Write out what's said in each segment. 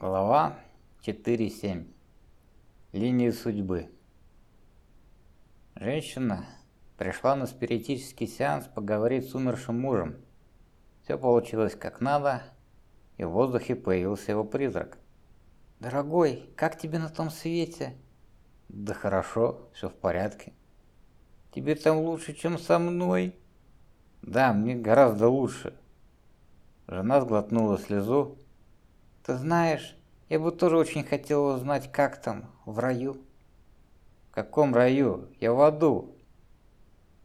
Глава 4.7. Линии судьбы. Женщина пришла на спиритический сеанс поговорить с умершим мужем. Все получилось как надо, и в воздухе появился его призрак. «Дорогой, как тебе на том свете?» «Да хорошо, все в порядке». «Тебе там лучше, чем со мной?» «Да, мне гораздо лучше». Жена сглотнула слезу. «Ты знаешь, я бы тоже очень хотела узнать, как там, в раю». «В каком раю? Я в аду».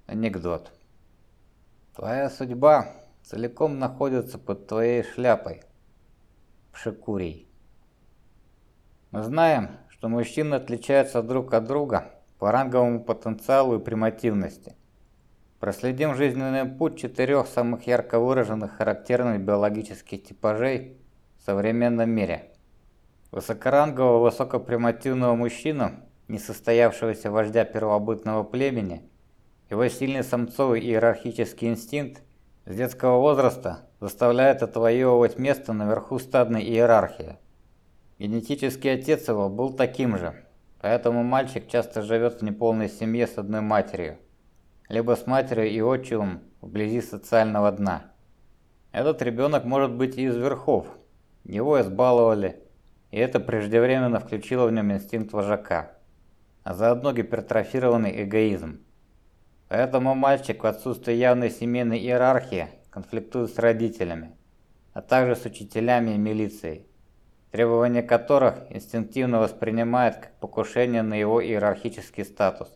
Анекдот. Твоя судьба целиком находится под твоей шляпой. Пшикурий. Мы знаем, что мужчины отличаются друг от друга по ранговому потенциалу и примативности. Проследим жизненный путь четырех самых ярко выраженных характерных биологических типажей в современном мире. Высокорангового высокопримативного мужчину, несостоявшегося вождя первобытного племени, его сильный самцовый иерархический инстинкт с детского возраста заставляет отвоевывать место наверху стадной иерархии. Генетический отец его был таким же, поэтому мальчик часто живет в неполной семье с одной матерью, либо с матерью и отчимом вблизи социального дна. Этот ребенок может быть и из верхов, его избаловали, и это преждевременно включило в нем инстинкт вожака, а заодно гипертрофированный эгоизм. Поэтому мальчик в отсутствии явной семейной иерархии конфликтует с родителями, а также с учителями и милицией требования которых инстинктивно воспринимает как покушение на его иерархический статус,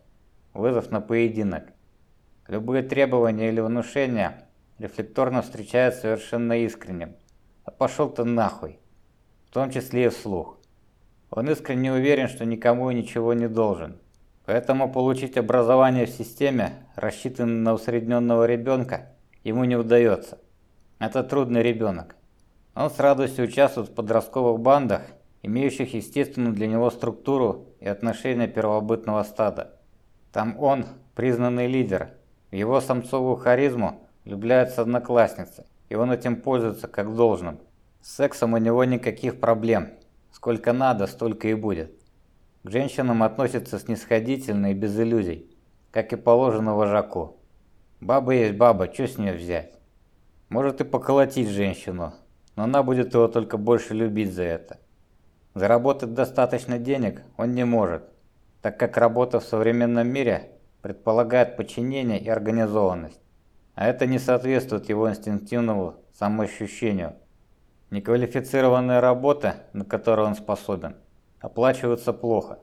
вызов на поединок. Любые требования или внушения рефлекторно встречают совершенно искренним. Пошел ты нахуй. В том числе и вслух. Он искренне уверен, что никому ничего не должен. Поэтому получить образование в системе, рассчитанной на усредненного ребенка, ему не удается. Это трудный ребенок. Он с радостью участвует в подростковых бандах, имеющих естественную для него структуру и отношения первобытного стада. Там он признанный лидер. В его самцовую харизму влюбляются одноклассницы, и он этим пользуется как должным. С сексом у него никаких проблем. Сколько надо, столько и будет. К женщинам относится снисходительно и без иллюзий, как и положено вожаку. Баба есть баба, что с нее взять? Может и поколотить женщину, но она будет его только больше любить за это. Заработать достаточно денег он не может, так как работа в современном мире предполагает подчинение и организованность, а это не соответствует его инстинктивному самоощущению. Неквалифицированная работа, на которую он способен, оплачивается плохо,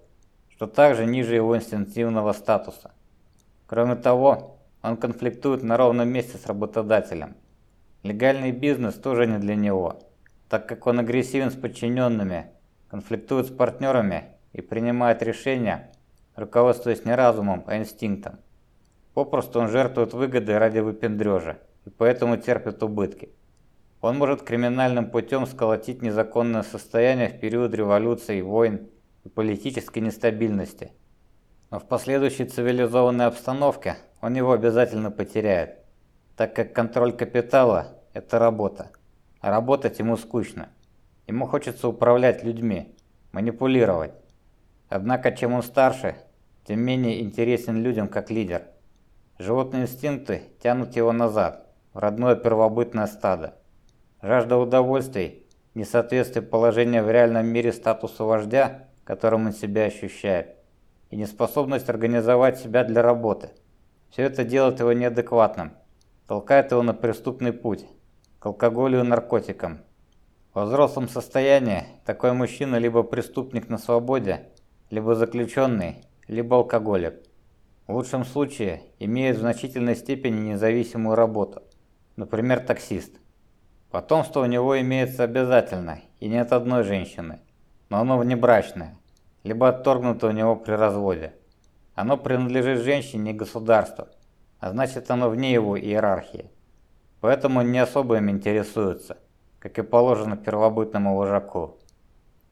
что также ниже его инстинктивного статуса. Кроме того, он конфликтует на ровном месте с работодателем – Легальный бизнес тоже не для него, так как он агрессивен с подчиненными, конфликтует с партнерами и принимает решения, руководствуясь не разумом, а инстинктом. Попросту он жертвует выгодой ради выпендрежа и поэтому терпит убытки. Он может криминальным путем сколотить незаконное состояние в период революций, войн и политической нестабильности. Но в последующей цивилизованной обстановке он его обязательно потеряет, так как контроль капитала это работа. А работать ему скучно. Ему хочется управлять людьми, манипулировать. Однако, чем он старше, тем менее интересен людям как лидер. Животные инстинкты тянут его назад, в родное первобытное стадо. Жажда удовольствий, несоответствие положения в реальном мире статусу вождя, которым он себя ощущает, и неспособность организовать себя для работы. Все это делает его неадекватным, толкает его на преступный путь, к алкоголю и наркотикам. В взрослом состоянии такой мужчина либо преступник на свободе, либо заключенный, либо алкоголик. В лучшем случае имеет в значительной степени независимую работу, например, таксист. Потомство у него имеется обязательно и не от одной женщины, но оно внебрачное, либо отторгнуто у него при разводе. Оно принадлежит женщине и государству, а значит оно вне его иерархии поэтому не особо им интересуются, как и положено первобытному вожаку.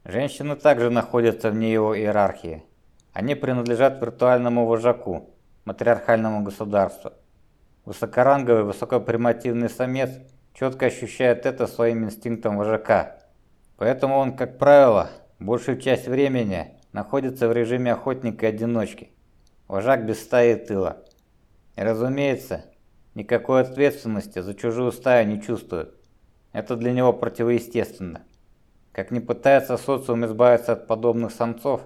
Женщины также находятся вне его иерархии. Они принадлежат виртуальному вожаку, матриархальному государству. Высокоранговый, высокопримативный самец четко ощущает это своим инстинктом вожака, Поэтому он, как правило, большую часть времени находится в режиме охотника-одиночки, вожак без стаи тыла. И, разумеется, никакой ответственности за чужую стаю не чувствует. Это для него противоестественно. Как ни пытается социум избавиться от подобных самцов,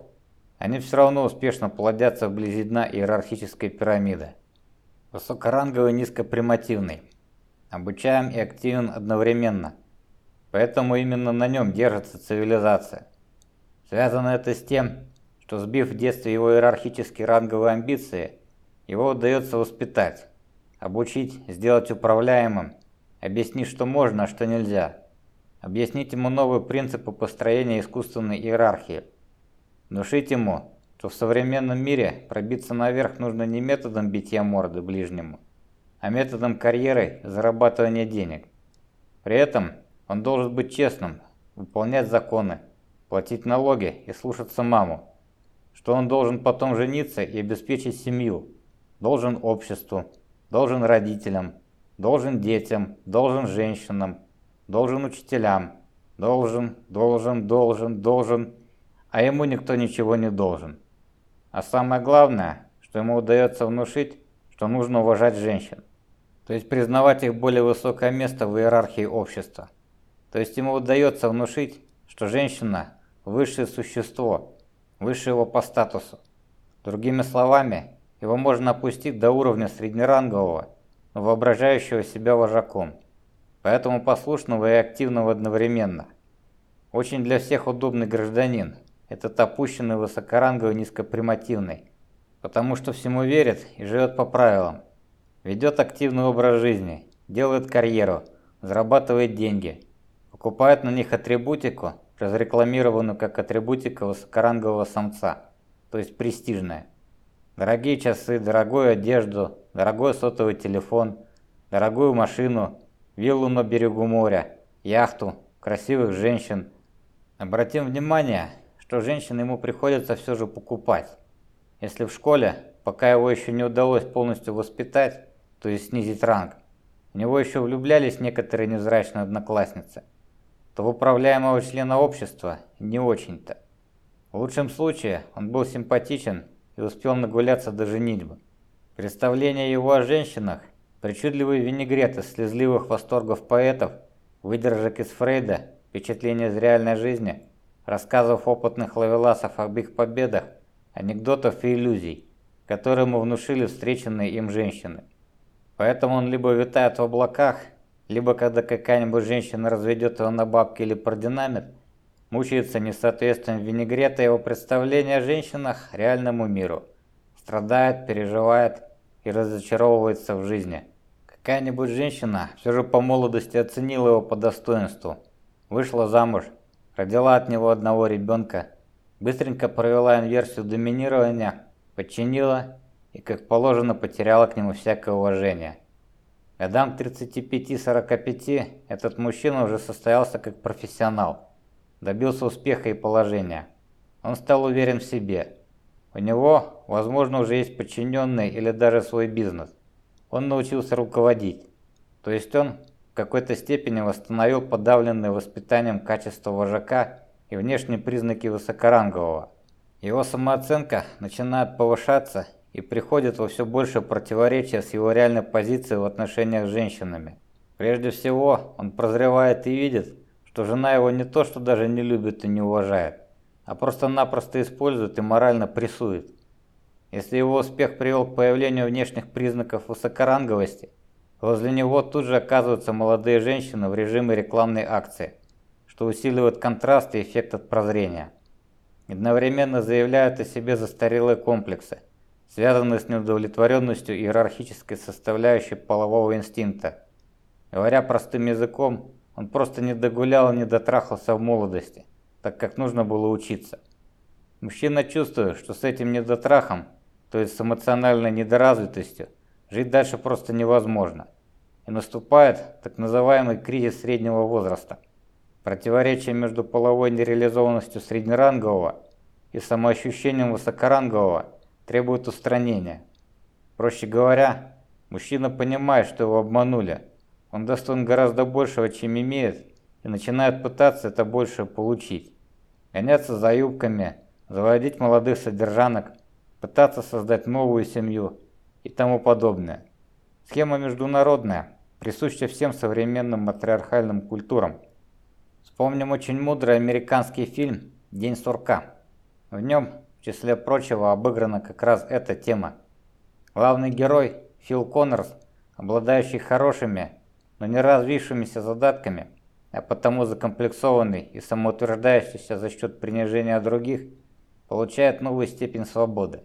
они все равно успешно плодятся вблизи дна иерархической пирамиды. Высокоранговый низкопримативный. Обучаем и активен одновременно. Поэтому именно на нем держится цивилизация. Связано это с тем, что сбив в детстве его иерархические ранговые амбиции, его удается воспитать, обучить, сделать управляемым, объяснить, что можно, а что нельзя, объяснить ему новые принципы построения искусственной иерархии, внушить ему, что в современном мире пробиться наверх нужно не методом битья морды ближнему, а методом карьеры зарабатывания денег. При этом он должен быть честным, выполнять законы, платить налоги и слушаться маму, что он должен потом жениться и обеспечить семью, должен обществу, должен родителям, должен детям, должен женщинам, должен учителям, должен, должен, должен, должен, а ему никто ничего не должен. А самое главное, что ему удается внушить, что нужно уважать женщин, то есть признавать их более высокое место в иерархии общества. То есть ему удается внушить, что женщина высшее существо, выше его по статусу. Другими словами, его можно опустить до уровня среднерангового, но воображающего себя вожаком, поэтому послушного и активного одновременно. Очень для всех удобный гражданин, этот опущенный высокоранговый низкопримативный, потому что всему верит и живет по правилам, ведет активный образ жизни, делает карьеру, зарабатывает деньги, покупает на них атрибутику разрекламированную как атрибутика высокорангового самца, то есть престижная. Дорогие часы, дорогую одежду, дорогой сотовый телефон, дорогую машину, виллу на берегу моря, яхту, красивых женщин. Обратим внимание, что женщин ему приходится все же покупать. Если в школе, пока его еще не удалось полностью воспитать, то есть снизить ранг, у него еще влюблялись некоторые невзрачные одноклассницы – то в управляемого члена общества не очень-то. В лучшем случае он был симпатичен и успел нагуляться до женитьбы. Представления его о женщинах, причудливый винегрет из слезливых восторгов поэтов, выдержек из Фрейда, впечатления из реальной жизни, рассказов опытных лавеласов об их победах, анекдотов и иллюзий, которые ему внушили встреченные им женщины. Поэтому он либо витает в облаках, либо когда какая-нибудь женщина разведет его на бабки или продинамит, мучается несоответствием винегрета его представления о женщинах реальному миру, страдает, переживает и разочаровывается в жизни. Какая-нибудь женщина все же по молодости оценила его по достоинству, вышла замуж, родила от него одного ребенка, быстренько провела инверсию доминирования, подчинила и, как положено, потеряла к нему всякое уважение. Годам 35-45 этот мужчина уже состоялся как профессионал, добился успеха и положения. Он стал уверен в себе. У него, возможно, уже есть подчиненный или даже свой бизнес. Он научился руководить. То есть он какой-то степени восстановил подавленное воспитанием качество вожака и внешние признаки высокорангового. Его самооценка начинает повышаться и приходит во все больше противоречия с его реальной позицией в отношениях с женщинами. Прежде всего, он прозревает и видит, что жена его не то, что даже не любит и не уважает, а просто-напросто использует и морально прессует. Если его успех привел к появлению внешних признаков высокоранговости, возле него тут же оказываются молодые женщины в режиме рекламной акции, что усиливает контраст и эффект от прозрения. Одновременно заявляют о себе застарелые комплексы, связанные с неудовлетворенностью иерархической составляющей полового инстинкта. Говоря простым языком, он просто не догулял и не дотрахался в молодости, так как нужно было учиться. Мужчина чувствует, что с этим недотрахом, то есть с эмоциональной недоразвитостью, жить дальше просто невозможно. И наступает так называемый кризис среднего возраста. Противоречие между половой нереализованностью среднерангового и самоощущением высокорангового – требует устранения. Проще говоря, мужчина понимает, что его обманули. Он достоин гораздо большего, чем имеет, и начинают пытаться это больше получить. Гоняться за юбками, заводить молодых содержанок, пытаться создать новую семью и тому подобное. Схема международная, присуща всем современным матриархальным культурам. Вспомним очень мудрый американский фильм «День сурка». В нем, в числе прочего, обыграна как раз эта тема. Главный герой, Фил Коннорс, обладающий хорошими, но не развившимися задатками, а потому закомплексованный и самоутверждающийся за счет принижения других, получает новую степень свободы.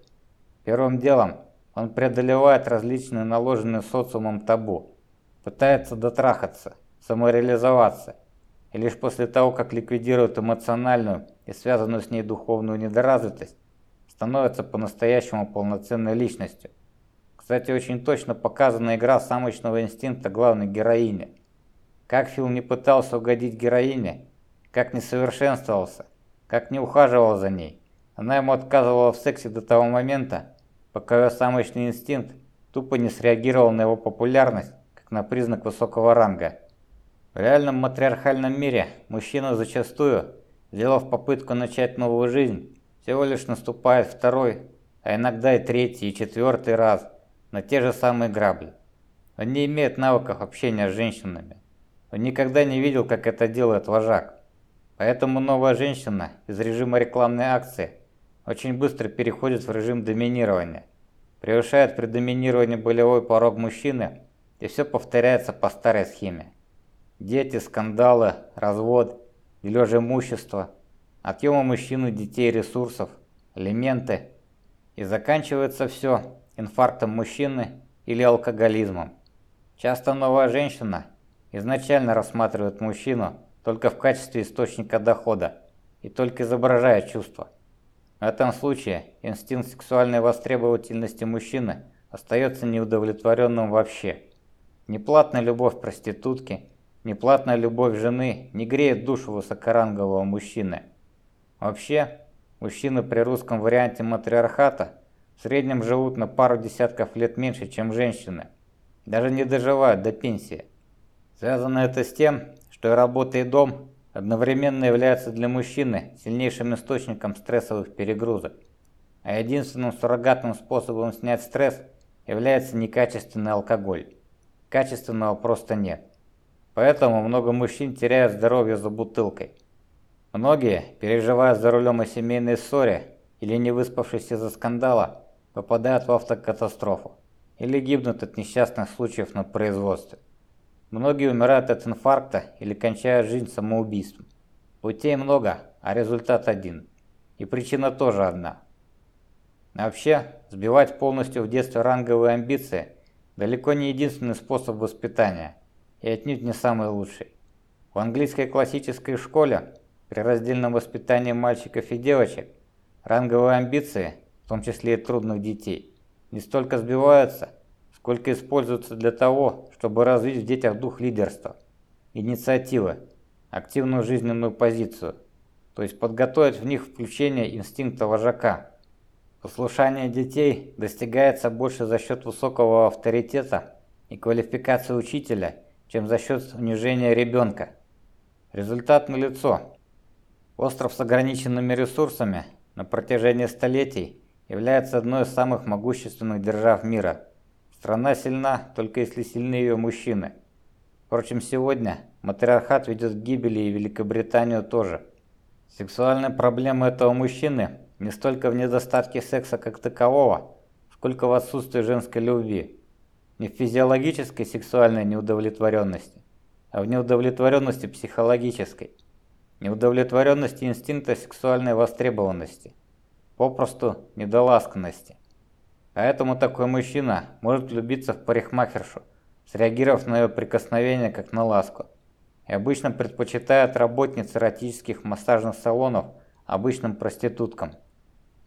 Первым делом он преодолевает различные наложенные социумом табу, пытается дотрахаться, самореализоваться, и лишь после того, как ликвидирует эмоциональную и связанную с ней духовную недоразвитость, становится по-настоящему полноценной личностью. Кстати, очень точно показана игра самочного инстинкта главной героини. Как Фил не пытался угодить героине, как не совершенствовался, как не ухаживал за ней, она ему отказывала в сексе до того момента, пока ее самочный инстинкт тупо не среагировал на его популярность, как на признак высокого ранга. В реальном матриархальном мире мужчина зачастую, сделав попытку начать новую жизнь, всего лишь наступает второй, а иногда и третий, и четвертый раз на те же самые грабли. Он не имеет навыков общения с женщинами. Он никогда не видел, как это делает вожак. Поэтому новая женщина из режима рекламной акции очень быстро переходит в режим доминирования. Превышает при доминировании болевой порог мужчины, и все повторяется по старой схеме. Дети, скандалы, развод, дележ имущества, отъема мужчины детей ресурсов, элементы. И заканчивается все инфарктом мужчины или алкоголизмом. Часто новая женщина изначально рассматривает мужчину только в качестве источника дохода и только изображая чувства. В этом случае инстинкт сексуальной востребовательности мужчины остается неудовлетворенным вообще. Неплатная любовь проститутки – Неплатная любовь жены не греет душу высокорангового мужчины. Вообще, мужчины при русском варианте матриархата в среднем живут на пару десятков лет меньше, чем женщины. Даже не доживают до пенсии. Связано это с тем, что и работа, и дом одновременно являются для мужчины сильнейшим источником стрессовых перегрузок. А единственным суррогатным способом снять стресс является некачественный алкоголь. Качественного просто нет. Поэтому много мужчин теряют здоровье за бутылкой. Многие, переживая за рулем о семейной ссоре или не выспавшись из-за скандала, попадают в автокатастрофу или гибнут от несчастных случаев на производстве. Многие умирают от инфаркта или кончают жизнь самоубийством. Путей много, а результат один. И причина тоже одна. вообще, сбивать полностью в детстве ранговые амбиции далеко не единственный способ воспитания – и отнюдь не самый лучший. В английской классической школе при раздельном воспитании мальчиков и девочек ранговые амбиции, в том числе и трудных детей, не столько сбиваются, сколько используются для того, чтобы развить в детях дух лидерства, инициативы, активную жизненную позицию, то есть подготовить в них включение инстинкта вожака. Послушание детей достигается больше за счет высокого авторитета и квалификации учителя – чем за счет унижения ребенка. Результат налицо. Остров с ограниченными ресурсами на протяжении столетий является одной из самых могущественных держав мира. Страна сильна, только если сильны ее мужчины. Впрочем, сегодня матриархат ведет к гибели и Великобританию тоже. Сексуальная проблема этого мужчины не столько в недостатке секса как такового, сколько в отсутствии женской любви не в физиологической сексуальной неудовлетворенности, а в неудовлетворенности психологической, неудовлетворенности инстинкта сексуальной востребованности, попросту недоласканности. Поэтому такой мужчина может влюбиться в парикмахершу, среагировав на ее прикосновение как на ласку, и обычно предпочитает работниц эротических массажных салонов обычным проституткам.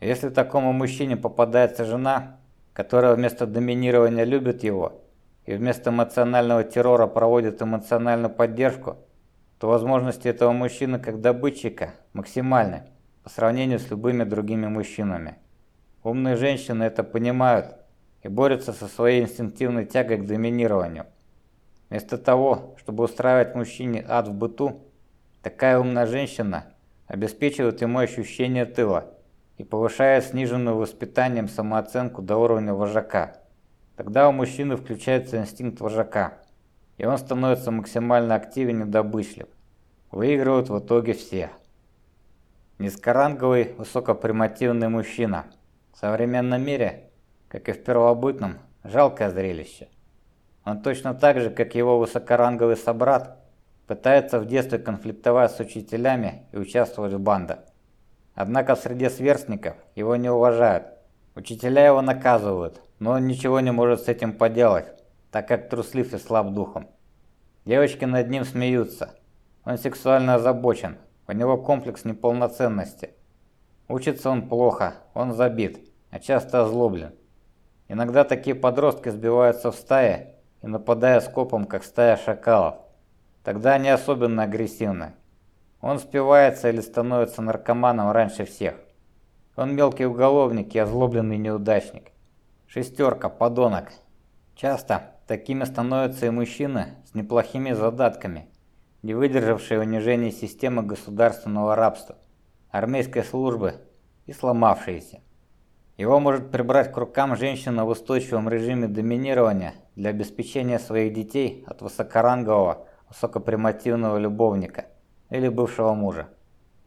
Если такому мужчине попадается жена, которая вместо доминирования любит его и вместо эмоционального террора проводит эмоциональную поддержку, то возможности этого мужчины как добытчика максимальны по сравнению с любыми другими мужчинами. Умные женщины это понимают и борются со своей инстинктивной тягой к доминированию. Вместо того, чтобы устраивать мужчине ад в быту, Такая умная женщина обеспечивает ему ощущение тыла и повышает сниженную воспитанием самооценку до уровня вожака. Тогда у мужчины включается инстинкт вожака, и он становится максимально активен и добычлив. Выигрывают в итоге все. Низкоранговый, высокопримативный мужчина. В современном мире, как и в первобытном, жалкое зрелище. Он точно так же, как его высокоранговый собрат, пытается в детстве конфликтовать с учителями и участвовать в бандах. Однако среди сверстников его не уважают. Учителя его наказывают, но он ничего не может с этим поделать, так как труслив и слаб духом. Девочки над ним смеются. Он сексуально озабочен, у него комплекс неполноценности. Учится он плохо, он забит, а часто озлоблен. Иногда такие подростки сбиваются в стае и нападают скопом, как стая шакалов. Тогда они особенно агрессивны. Он спивается или становится наркоманом раньше всех. Он мелкий уголовник и озлобленный неудачник. Шестерка, подонок. Часто такими становятся и мужчины с неплохими задатками, не выдержавшие унижения системы государственного рабства, армейской службы и сломавшиеся. Его может прибрать к рукам женщина в устойчивом режиме доминирования для обеспечения своих детей от высокорангового, высокопримативного любовника – или бывшего мужа.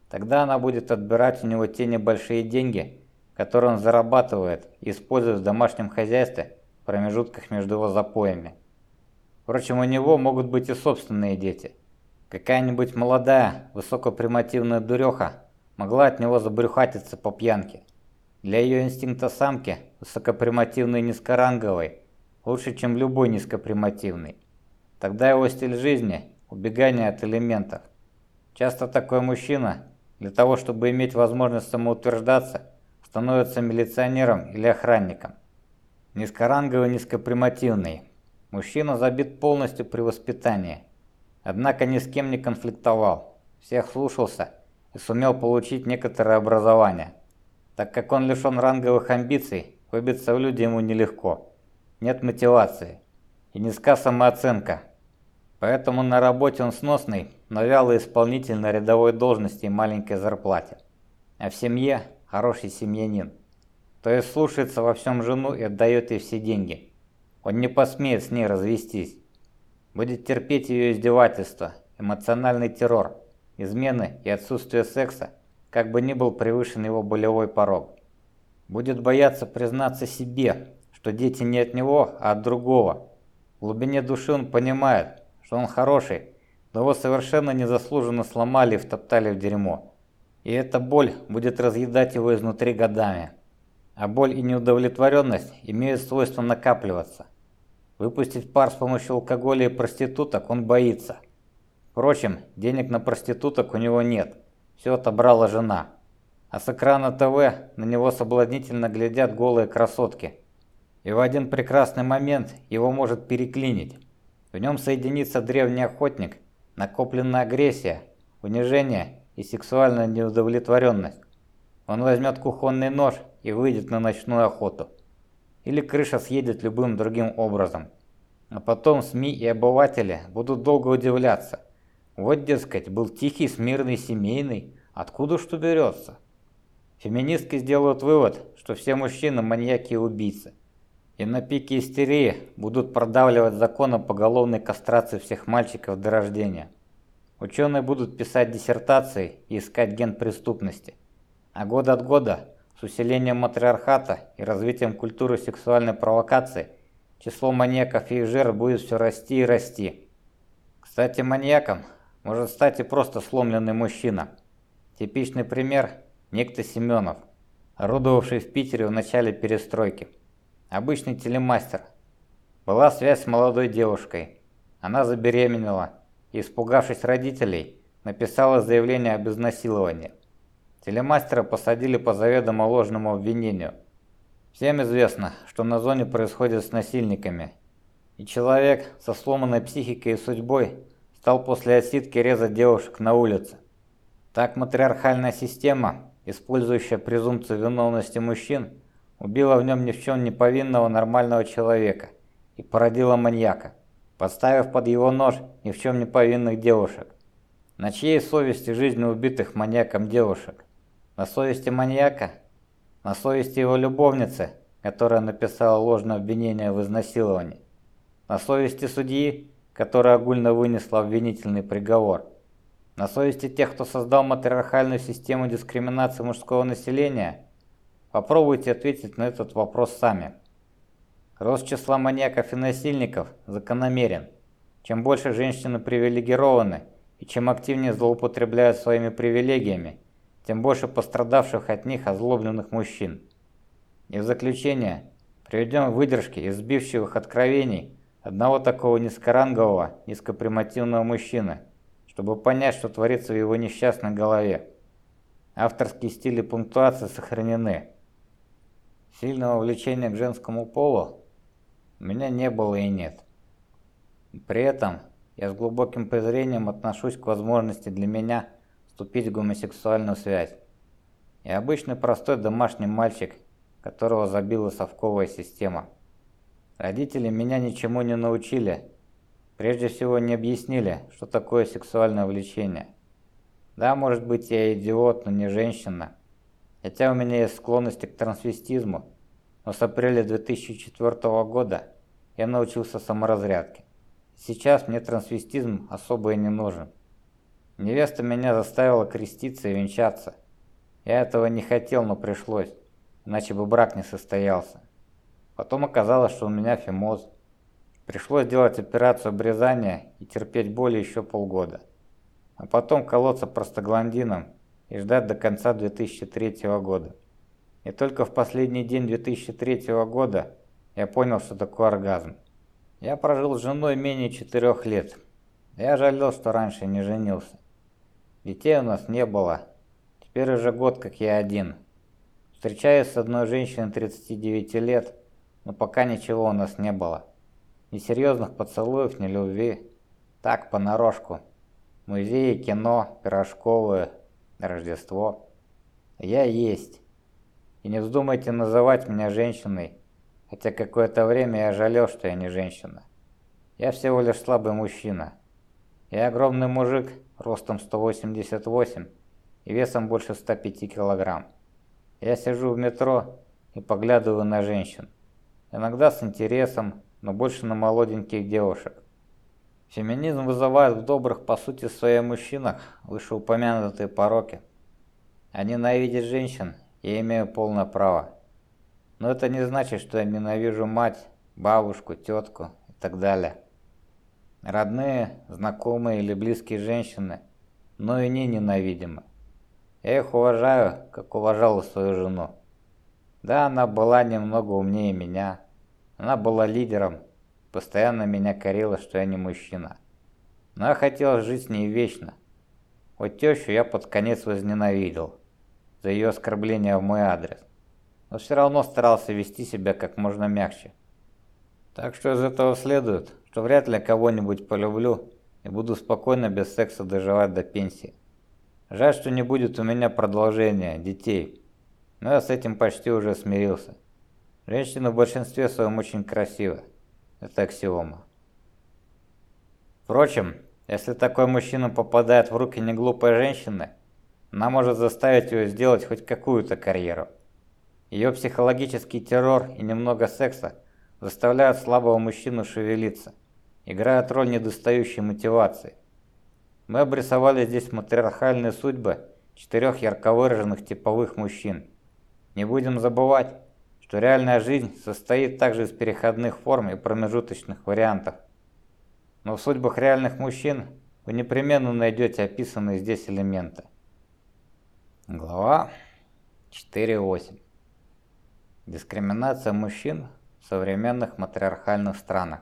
Тогда она будет отбирать у него те небольшие деньги, которые он зарабатывает и использует в домашнем хозяйстве в промежутках между его запоями. Впрочем, у него могут быть и собственные дети. Какая-нибудь молодая, высокопримативная дуреха могла от него забрюхатиться по пьянке. Для ее инстинкта самки, высокопримативный низкоранговый, лучше, чем любой низкопримативный. Тогда его стиль жизни – убегание от элементов. Часто такой мужчина, для того чтобы иметь возможность самоутверждаться, становится милиционером или охранником. Низкоранговый, низкопримативный. Мужчина забит полностью при воспитании. Однако ни с кем не конфликтовал. Всех слушался и сумел получить некоторое образование. Так как он лишен ранговых амбиций, выбиться в люди ему нелегко. Нет мотивации. И низка самооценка, Поэтому на работе он сносный, но вялый исполнитель на рядовой должности и маленькой зарплате. А в семье хороший семьянин. То есть слушается во всем жену и отдает ей все деньги. Он не посмеет с ней развестись. Будет терпеть ее издевательства, эмоциональный террор, измены и отсутствие секса, как бы ни был превышен его болевой порог. Будет бояться признаться себе, что дети не от него, а от другого. В глубине души он понимает, что он хороший, но его совершенно незаслуженно сломали и втоптали в дерьмо. И эта боль будет разъедать его изнутри годами. А боль и неудовлетворенность имеют свойство накапливаться. Выпустить пар с помощью алкоголя и проституток он боится. Впрочем, денег на проституток у него нет. Все отобрала жена. А с экрана ТВ на него соблазнительно глядят голые красотки. И в один прекрасный момент его может переклинить. В нем соединится древний охотник, накопленная агрессия, унижение и сексуальная неудовлетворенность. Он возьмет кухонный нож и выйдет на ночную охоту. Или крыша съедет любым другим образом. А потом СМИ и обыватели будут долго удивляться. Вот, дескать, был тихий, смирный, семейный. Откуда что берется? Феминистки сделают вывод, что все мужчины маньяки и убийцы и на пике истерии будут продавливать закон о поголовной кастрации всех мальчиков до рождения. Ученые будут писать диссертации и искать ген преступности. А год от года, с усилением матриархата и развитием культуры сексуальной провокации, число маньяков и их жертв будет все расти и расти. Кстати, маньяком может стать и просто сломленный мужчина. Типичный пример – некто Семенов, орудовавший в Питере в начале перестройки. Обычный телемастер. Была связь с молодой девушкой. Она забеременела и, испугавшись родителей, написала заявление об изнасиловании. Телемастера посадили по заведомо ложному обвинению. Всем известно, что на зоне происходит с насильниками. И человек со сломанной психикой и судьбой стал после отсидки резать девушек на улице. Так матриархальная система, использующая презумпцию виновности мужчин, убила в нем ни в чем не повинного нормального человека и породила маньяка, подставив под его нож ни в чем не повинных девушек. На чьей совести жизни убитых маньяком девушек? На совести маньяка? На совести его любовницы, которая написала ложное обвинение в изнасиловании? На совести судьи, которая огульно вынесла обвинительный приговор? На совести тех, кто создал матриархальную систему дискриминации мужского населения? Попробуйте ответить на этот вопрос сами. Рост числа маньяков и насильников закономерен. Чем больше женщины привилегированы и чем активнее злоупотребляют своими привилегиями, тем больше пострадавших от них озлобленных мужчин. И в заключение приведем выдержки из сбивчивых откровений одного такого низкорангового, низкопримативного мужчины, чтобы понять, что творится в его несчастной голове. Авторские стили пунктуации сохранены. Сильного влечения к женскому полу у меня не было и нет. При этом я с глубоким презрением отношусь к возможности для меня вступить в гомосексуальную связь. Я обычный простой домашний мальчик, которого забила совковая система. Родители меня ничему не научили, прежде всего не объяснили, что такое сексуальное влечение. Да, может быть, я идиот, но не женщина. Хотя у меня есть склонности к трансвестизму, но с апреля 2004 года я научился саморазрядке. Сейчас мне трансвестизм особо и не нужен. Невеста меня заставила креститься и венчаться. Я этого не хотел, но пришлось, иначе бы брак не состоялся. Потом оказалось, что у меня фимоз. Пришлось делать операцию обрезания и терпеть боль еще полгода. А потом колоться простагландином и ждать до конца 2003 года. И только в последний день 2003 года я понял, что такое оргазм. Я прожил с женой менее четырех лет. Я жалел, что раньше не женился. Детей у нас не было. Теперь уже год, как я один. Встречаюсь с одной женщиной 39 лет, но пока ничего у нас не было. Ни серьезных поцелуев, ни любви. Так, понарошку. Музеи, кино, пирожковые, Рождество. Я есть. И не вздумайте называть меня женщиной, хотя какое-то время я жалел, что я не женщина. Я всего лишь слабый мужчина. Я огромный мужик, ростом 188 и весом больше 105 килограмм. Я сижу в метро и поглядываю на женщин. Иногда с интересом, но больше на молоденьких девушек. Феминизм вызывает в добрых по сути своих мужчинах вышеупомянутые пороки. Они ненавидят женщин я имею полное право. Но это не значит, что я ненавижу мать, бабушку, тетку и так далее. Родные, знакомые или близкие женщины, но и не ненавидимы. Я их уважаю, как уважала свою жену. Да, она была немного умнее меня. Она была лидером, постоянно меня корила, что я не мужчина. Но я хотел жить с ней вечно. Вот тещу я под конец возненавидел за ее оскорбление в мой адрес, но все равно старался вести себя как можно мягче. Так что из этого следует, что вряд ли кого-нибудь полюблю и буду спокойно без секса доживать до пенсии. Жаль, что не будет у меня продолжения, детей, но я с этим почти уже смирился. Женщины в большинстве своем очень красивы, это аксиома. Впрочем, если такой мужчина попадает в руки неглупой женщины, она может заставить ее сделать хоть какую-то карьеру. Ее психологический террор и немного секса заставляют слабого мужчину шевелиться, играют роль недостающей мотивации. Мы обрисовали здесь матриархальные судьбы четырех ярко выраженных типовых мужчин. Не будем забывать, что реальная жизнь состоит также из переходных форм и промежуточных вариантов. Но в судьбах реальных мужчин вы непременно найдете описанные здесь элементы. Глава 4.8. Дискриминация мужчин в современных матриархальных странах.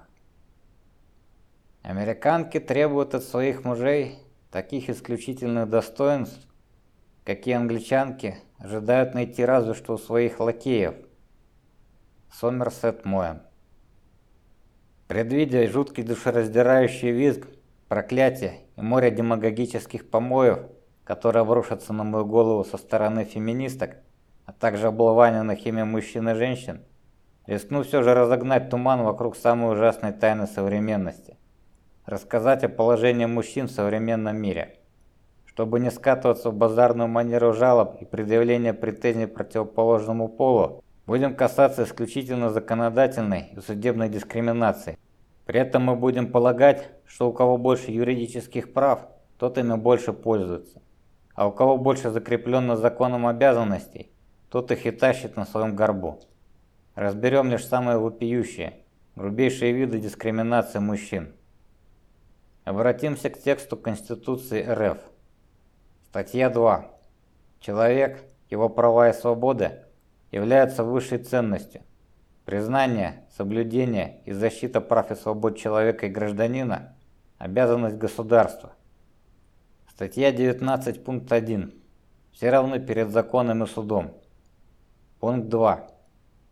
Американки требуют от своих мужей таких исключительных достоинств, какие англичанки ожидают найти разве что у своих лакеев. Сомерсет Моэм. Предвидя жуткий душераздирающий визг, проклятие и море демагогических помоев, которые обрушатся на мою голову со стороны феминисток, а также облаваненных ими мужчин и женщин, рискну все же разогнать туман вокруг самой ужасной тайны современности. Рассказать о положении мужчин в современном мире. Чтобы не скатываться в базарную манеру жалоб и предъявления претензий противоположному полу, будем касаться исключительно законодательной и судебной дискриминации. При этом мы будем полагать, что у кого больше юридических прав, тот ими больше пользуется. А у кого больше закреплено законом обязанностей, тот их и тащит на своем горбу. Разберем лишь самые вопиющие, грубейшие виды дискриминации мужчин. Обратимся к тексту Конституции РФ. Статья 2. Человек, его права и свободы являются высшей ценностью. Признание, соблюдение и защита прав и свобод человека и гражданина – обязанность государства. Статья 19, пункт 1. Все равны перед законом и судом. Пункт 2.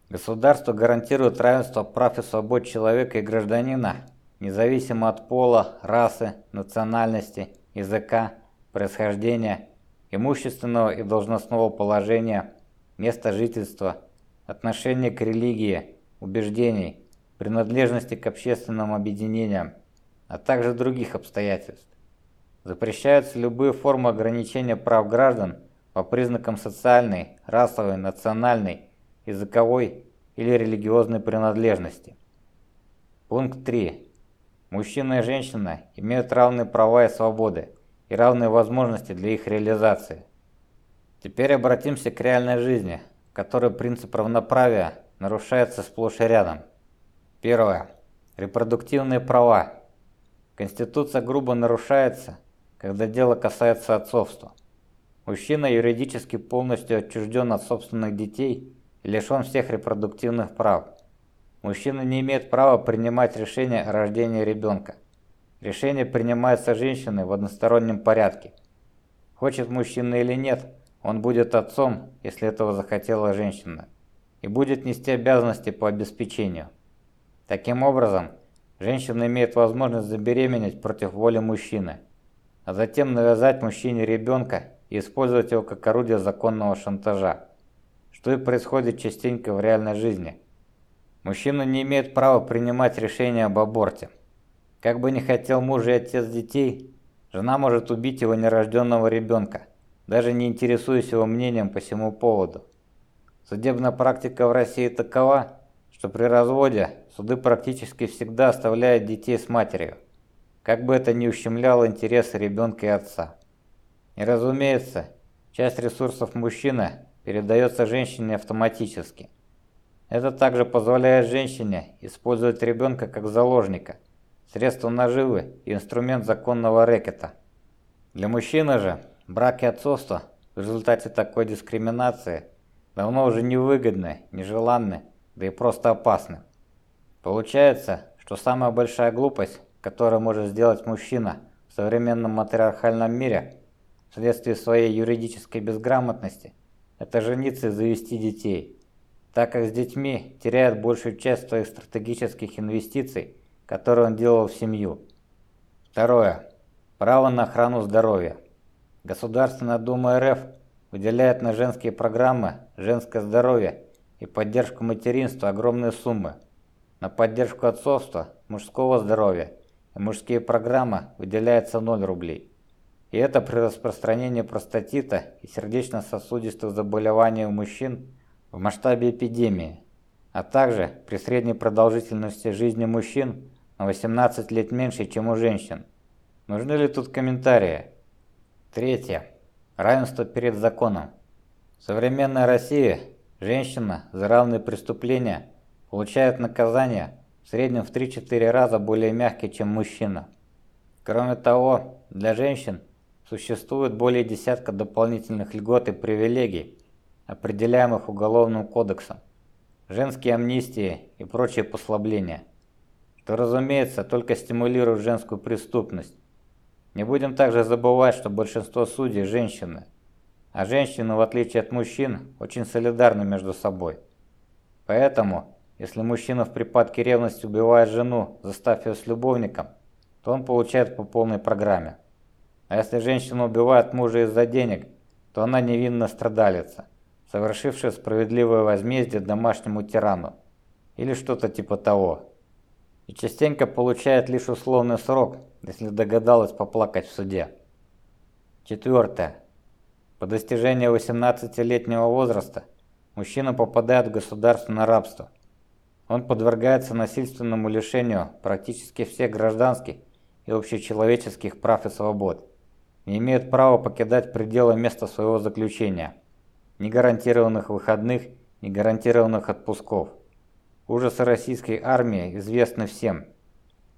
Государство гарантирует равенство прав и свобод человека и гражданина, независимо от пола, расы, национальности, языка, происхождения, имущественного и должностного положения, места жительства, отношения к религии, убеждений, принадлежности к общественным объединениям, а также других обстоятельств. Запрещаются любые формы ограничения прав граждан по признакам социальной, расовой, национальной, языковой или религиозной принадлежности. Пункт 3. Мужчина и женщина имеют равные права и свободы и равные возможности для их реализации. Теперь обратимся к реальной жизни, в которой принцип равноправия нарушается сплошь и рядом. Первое. Репродуктивные права. Конституция грубо нарушается, когда дело касается отцовства. Мужчина юридически полностью отчужден от собственных детей и лишен всех репродуктивных прав. Мужчина не имеет права принимать решение о рождении ребенка. Решение принимается женщиной в одностороннем порядке. Хочет мужчина или нет, он будет отцом, если этого захотела женщина, и будет нести обязанности по обеспечению. Таким образом, женщина имеет возможность забеременеть против воли мужчины, а затем навязать мужчине ребенка и использовать его как орудие законного шантажа, что и происходит частенько в реальной жизни. Мужчина не имеет права принимать решения об аборте. Как бы ни хотел муж и отец детей, жена может убить его нерожденного ребенка, даже не интересуясь его мнением по всему поводу. Судебная практика в России такова, что при разводе суды практически всегда оставляют детей с матерью, как бы это ни ущемляло интересы ребенка и отца. И разумеется, часть ресурсов мужчины передается женщине автоматически. Это также позволяет женщине использовать ребенка как заложника – средство наживы и инструмент законного рэкета. Для мужчины же брак и отцовство в результате такой дискриминации давно уже невыгодны, нежеланны, да и просто опасны. Получается, что самая большая глупость, которую может сделать мужчина в современном матриархальном мире вследствие своей юридической безграмотности, это жениться и завести детей, так как с детьми теряет большую часть своих стратегических инвестиций который он делал в семью. Второе. Право на охрану здоровья. Государственная Дума РФ выделяет на женские программы «Женское здоровье» и поддержку материнства огромные суммы. На поддержку отцовства, мужского здоровья и мужские программы выделяется 0 рублей. И это при распространении простатита и сердечно-сосудистых заболеваний у мужчин в масштабе эпидемии, а также при средней продолжительности жизни мужчин 18 лет меньше, чем у женщин. Нужны ли тут комментарии? Третье. Равенство перед законом. В современной России женщина за равные преступления получает наказание в среднем в 3-4 раза более мягкие, чем мужчина. Кроме того, для женщин существует более десятка дополнительных льгот и привилегий, определяемых Уголовным кодексом, женские амнистии и прочие послабления – то, разумеется, только стимулирует женскую преступность. Не будем также забывать, что большинство судей – женщины, а женщины, в отличие от мужчин, очень солидарны между собой. Поэтому, если мужчина в припадке ревности убивает жену, застав ее с любовником, то он получает по полной программе. А если женщина убивает мужа из-за денег, то она невинно страдалица, совершившая справедливое возмездие домашнему тирану, или что-то типа того и частенько получает лишь условный срок, если догадалась поплакать в суде. Четвертое. По достижении 18-летнего возраста мужчина попадает в государственное рабство. Он подвергается насильственному лишению практически всех гражданских и общечеловеческих прав и свобод. Не имеет права покидать пределы места своего заключения. Ни гарантированных выходных, ни гарантированных отпусков. Ужасы российской армии известны всем.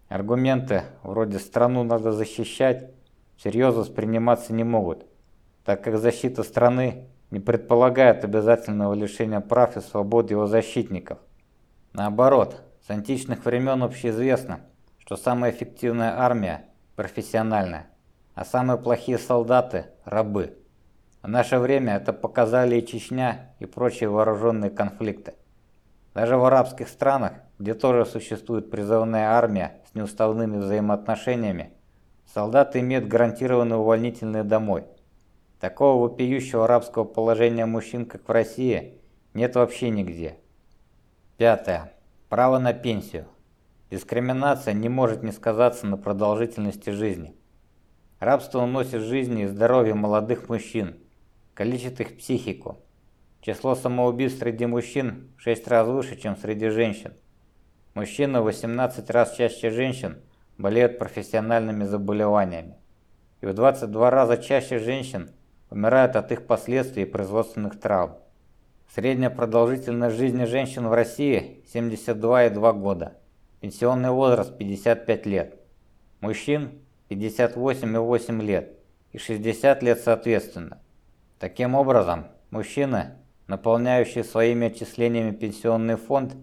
Аргументы вроде «страну надо защищать» всерьез восприниматься не могут, так как защита страны не предполагает обязательного лишения прав и свобод его защитников. Наоборот, с античных времен общеизвестно, что самая эффективная армия – профессиональная, а самые плохие солдаты – рабы. В наше время это показали и Чечня, и прочие вооруженные конфликты. Даже в арабских странах, где тоже существует призывная армия с неуставными взаимоотношениями, солдаты имеют гарантированные увольнительные домой. Такого вопиющего арабского положения мужчин, как в России, нет вообще нигде. Пятое. Право на пенсию. Дискриминация не может не сказаться на продолжительности жизни. Рабство уносит жизни и здоровье молодых мужчин, калечит их психику. Число самоубийств среди мужчин в 6 раз выше, чем среди женщин. Мужчины в 18 раз чаще женщин болеют профессиональными заболеваниями. И в 22 раза чаще женщин умирают от их последствий и производственных травм. Средняя продолжительность жизни женщин в России 72,2 года. Пенсионный возраст 55 лет. Мужчин 58,8 лет и 60 лет соответственно. Таким образом, мужчины, наполняющие своими отчислениями пенсионный фонд,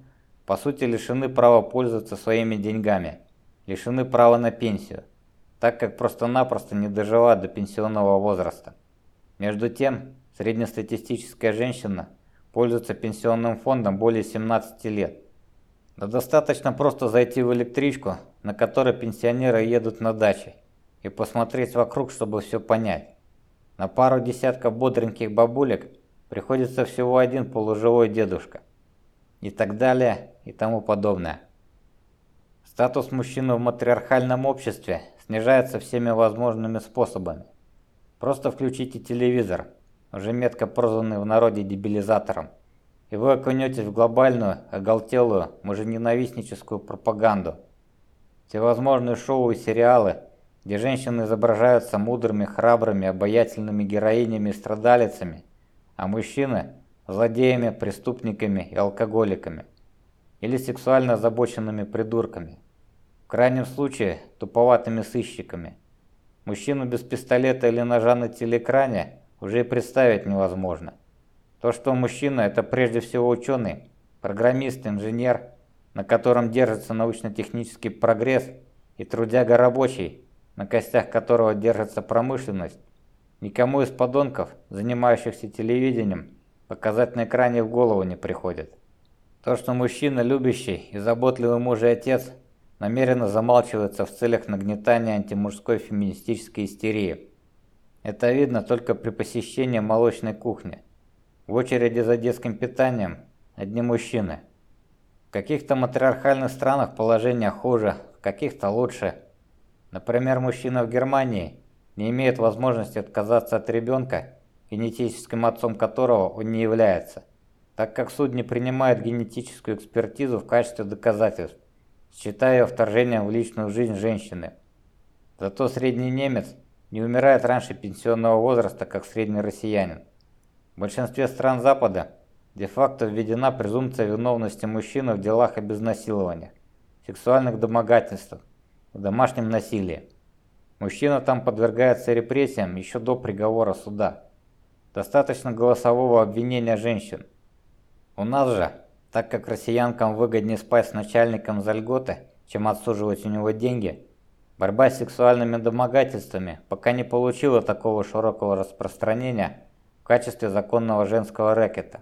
по сути лишены права пользоваться своими деньгами, лишены права на пенсию, так как просто-напросто не доживают до пенсионного возраста. Между тем, среднестатистическая женщина пользуется пенсионным фондом более 17 лет. Да достаточно просто зайти в электричку, на которой пенсионеры едут на даче, и посмотреть вокруг, чтобы все понять. На пару десятков бодреньких бабулек приходится всего один полуживой дедушка. И так далее, и тому подобное. Статус мужчины в матриархальном обществе снижается всеми возможными способами. Просто включите телевизор, уже метко прозванный в народе дебилизатором, и вы окунетесь в глобальную, оголтелую, мужененавистническую пропаганду. Всевозможные шоу и сериалы, где женщины изображаются мудрыми, храбрыми, обаятельными героинями и страдалицами, а мужчины – злодеями, преступниками и алкоголиками, или сексуально озабоченными придурками крайнем случае туповатыми сыщиками. Мужчину без пистолета или ножа на телеэкране уже и представить невозможно. То, что мужчина – это прежде всего ученый, программист, инженер, на котором держится научно-технический прогресс, и трудяга рабочий, на костях которого держится промышленность, никому из подонков, занимающихся телевидением, показать на экране в голову не приходит. То, что мужчина любящий и заботливый муж и отец – намеренно замалчивается в целях нагнетания антимужской феминистической истерии. Это видно только при посещении молочной кухни. В очереди за детским питанием одни мужчины. В каких-то матриархальных странах положение хуже, в каких-то лучше. Например, мужчина в Германии не имеет возможности отказаться от ребенка, генетическим отцом которого он не является, так как суд не принимает генетическую экспертизу в качестве доказательств считая ее вторжением в личную жизнь женщины. Зато средний немец не умирает раньше пенсионного возраста, как средний россиянин. В большинстве стран Запада де-факто введена презумпция виновности мужчины в делах об изнасиловании, сексуальных домогательствах и домашнем насилии. Мужчина там подвергается репрессиям еще до приговора суда. Достаточно голосового обвинения женщин. У нас же так как россиянкам выгоднее спать с начальником за льготы, чем отсуживать у него деньги, борьба с сексуальными домогательствами пока не получила такого широкого распространения в качестве законного женского рэкета.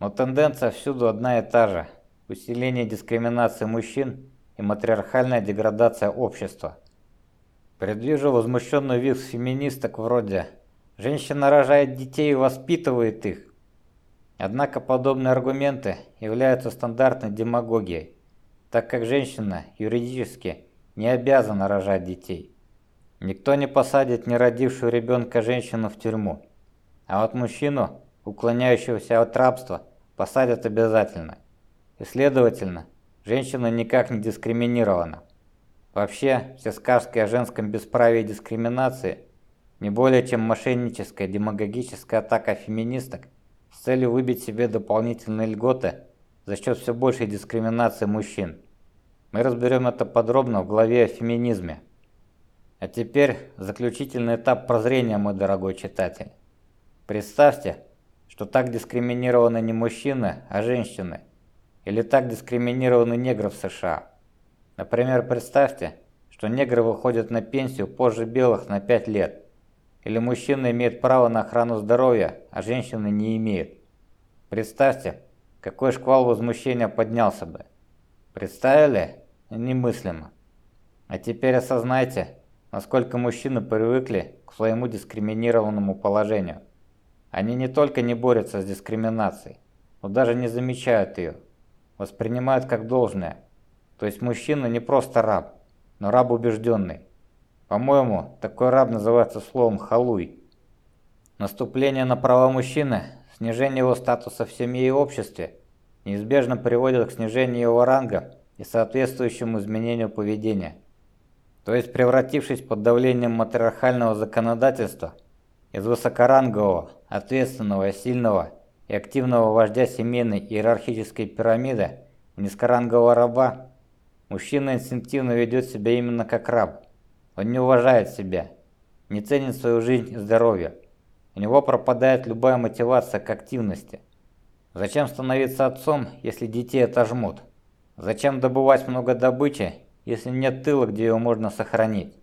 Но тенденция всюду одна и та же – усиление дискриминации мужчин и матриархальная деградация общества. Предвижу возмущенный вид феминисток вроде «женщина рожает детей и воспитывает их», Однако подобные аргументы являются стандартной демагогией, так как женщина юридически не обязана рожать детей. Никто не посадит неродившую ребенка женщину в тюрьму. А вот мужчину, уклоняющегося от рабства, посадят обязательно. И следовательно, женщина никак не дискриминирована. Вообще, все сказки о женском бесправии и дискриминации не более чем мошенническая демагогическая атака феминисток с целью выбить себе дополнительные льготы за счет все большей дискриминации мужчин. Мы разберем это подробно в главе о феминизме. А теперь заключительный этап прозрения, мой дорогой читатель. Представьте, что так дискриминированы не мужчины, а женщины. Или так дискриминированы негры в США. Например, представьте, что негры выходят на пенсию позже белых на 5 лет. Или мужчина имеет право на охрану здоровья, а женщины не имеют. Представьте, какой шквал возмущения поднялся бы. Представили? Немыслимо. А теперь осознайте, насколько мужчины привыкли к своему дискриминированному положению. Они не только не борются с дискриминацией, но даже не замечают ее, воспринимают как должное. То есть мужчина не просто раб, но раб убежденный. По-моему, такой раб называется словом «халуй». Наступление на права мужчины, снижение его статуса в семье и обществе неизбежно приводит к снижению его ранга и соответствующему изменению поведения. То есть превратившись под давлением матриархального законодательства из высокорангового, ответственного, сильного и активного вождя семейной иерархической пирамиды в низкорангового раба, мужчина инстинктивно ведет себя именно как раб. Он не уважает себя, не ценит свою жизнь и здоровье. У него пропадает любая мотивация к активности. Зачем становиться отцом, если детей отожмут? Зачем добывать много добычи, если нет тыла, где ее можно сохранить?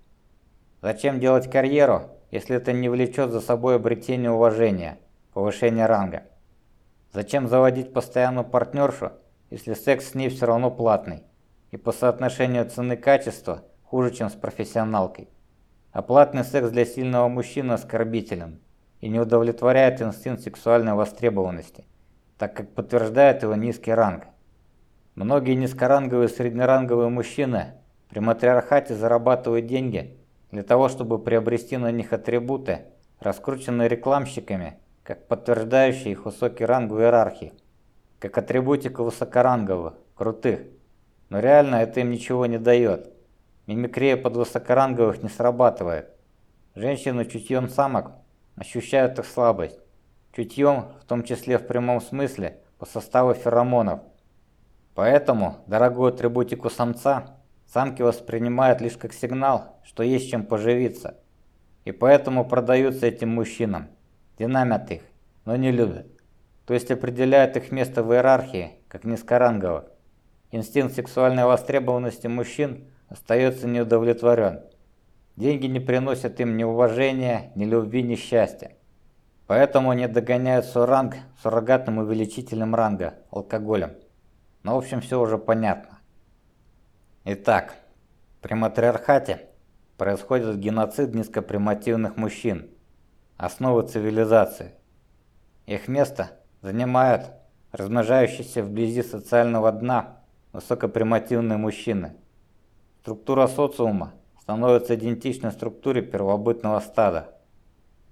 Зачем делать карьеру, если это не влечет за собой обретение уважения, повышение ранга? Зачем заводить постоянную партнершу, если секс с ней все равно платный и по соотношению цены-качества хуже, чем с профессионалкой? А платный секс для сильного мужчины оскорбителен и не удовлетворяет инстинкт сексуальной востребованности, так как подтверждает его низкий ранг. Многие низкоранговые и среднеранговые мужчины при матриархате зарабатывают деньги для того, чтобы приобрести на них атрибуты, раскрученные рекламщиками, как подтверждающие их высокий ранг в иерархии, как атрибутика высокоранговых, крутых. Но реально это им ничего не дает. Мимикрия под высокоранговых не срабатывает. Женщины чутьем самок ощущают их слабость. Чутьем, в том числе в прямом смысле, по составу феромонов – Поэтому дорогую атрибутику самца самки воспринимают лишь как сигнал, что есть чем поживиться. И поэтому продаются этим мужчинам, динамят их, но не любят. То есть определяют их место в иерархии, как низкоранговых. Инстинкт сексуальной востребованности мужчин остается неудовлетворен. Деньги не приносят им ни уважения, ни любви, ни счастья. Поэтому они догоняют свой ранг суррогатным увеличителем ранга – алкоголем. Но в общем все уже понятно. Итак, при матриархате происходит геноцид низкопримативных мужчин, основы цивилизации. Их место занимают размножающиеся вблизи социального дна высокопримативные мужчины. Структура социума становится идентичной структуре первобытного стада.